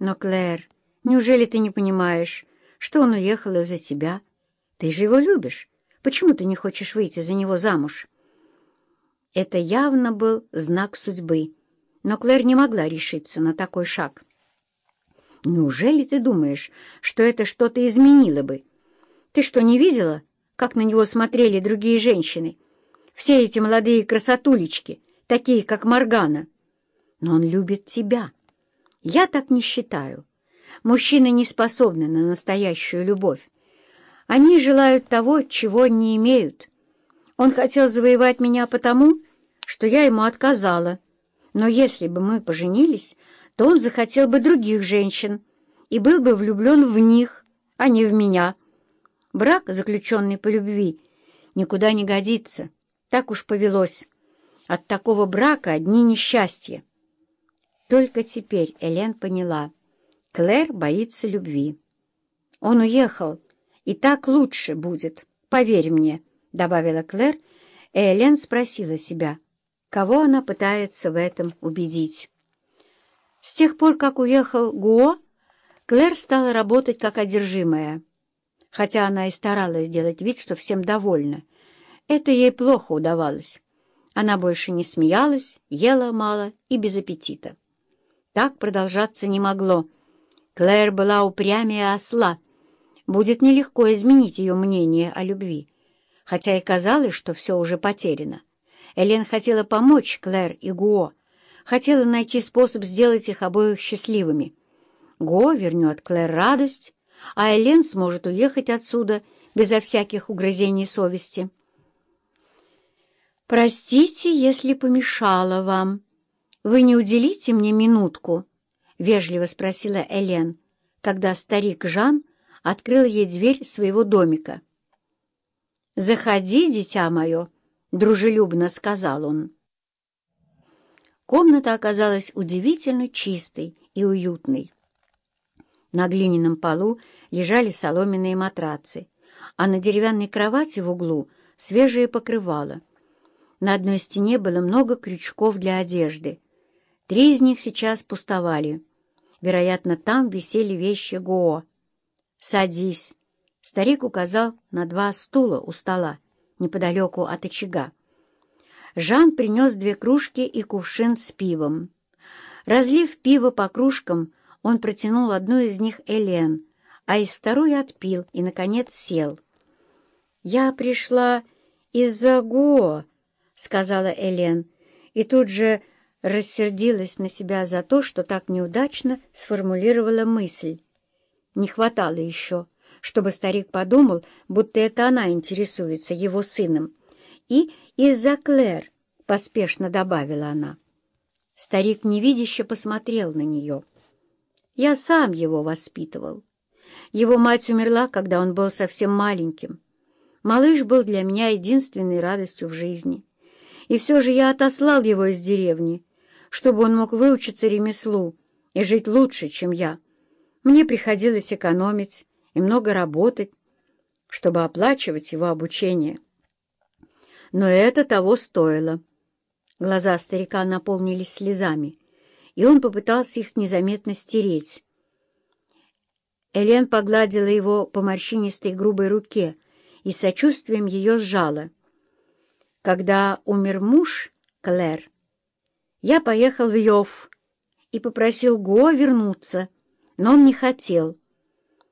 Но, Клэр, неужели ты не понимаешь, что он уехал из-за тебя? Ты же его любишь. Почему ты не хочешь выйти за него замуж?» Это явно был знак судьбы, но Клэр не могла решиться на такой шаг. «Неужели ты думаешь, что это что-то изменило бы? Ты что, не видела, как на него смотрели другие женщины? Все эти молодые красотулечки, такие, как Моргана. Но он любит тебя. Я так не считаю. Мужчины не способны на настоящую любовь. Они желают того, чего не имеют. Он хотел завоевать меня потому, что я ему отказала. Но если бы мы поженились, то он захотел бы других женщин и был бы влюблен в них, а не в меня. Брак, заключенный по любви, никуда не годится. Так уж повелось. От такого брака одни несчастья. Только теперь Элен поняла. Клэр боится любви. Он уехал, и так лучше будет, поверь мне, — добавила Клэр, и Элен спросила себя, кого она пытается в этом убедить. С тех пор, как уехал Гуо, Клэр стала работать как одержимая. Хотя она и старалась сделать вид, что всем довольна. Это ей плохо удавалось. Она больше не смеялась, ела мало и без аппетита. Так продолжаться не могло. Клэр была упрямее осла. Будет нелегко изменить ее мнение о любви, хотя и казалось, что все уже потеряно. Элен хотела помочь Клэр и Гуо, хотела найти способ сделать их обоих счастливыми. Го вернет Клэр радость, а Элен сможет уехать отсюда безо всяких угрызений совести. «Простите, если помешала вам. Вы не уделите мне минутку?» — вежливо спросила Элен, когда старик Жан открыл ей дверь своего домика. «Заходи, дитя мое», — дружелюбно сказал он. Комната оказалась удивительно чистой и уютной. На глиняном полу лежали соломенные матрацы, а на деревянной кровати в углу свежее покрывало. На одной стене было много крючков для одежды. Три из них сейчас пустовали. Вероятно, там висели вещи Гоо. «Садись!» Старик указал на два стула у стола, неподалеку от очага. Жан принес две кружки и кувшин с пивом. Разлив пиво по кружкам, он протянул одну из них Элен, а из второй отпил и, наконец, сел. «Я пришла из-за Го», — сказала Элен, и тут же рассердилась на себя за то, что так неудачно сформулировала мысль. Не хватало еще, чтобы старик подумал, будто это она интересуется его сыном, и из-за Клэр, — поспешно добавила она. Старик невидяще посмотрел на нее. Я сам его воспитывал. Его мать умерла, когда он был совсем маленьким. Малыш был для меня единственной радостью в жизни. И все же я отослал его из деревни, чтобы он мог выучиться ремеслу и жить лучше, чем я. Мне приходилось экономить и много работать, чтобы оплачивать его обучение. Но это того стоило. Глаза старика наполнились слезами, и он попытался их незаметно стереть. Элен погладила его по морщинистой грубой руке и сочувствием ее сжала. Когда умер муж, Клэр, я поехал в Йов и попросил Го вернуться, но он не хотел.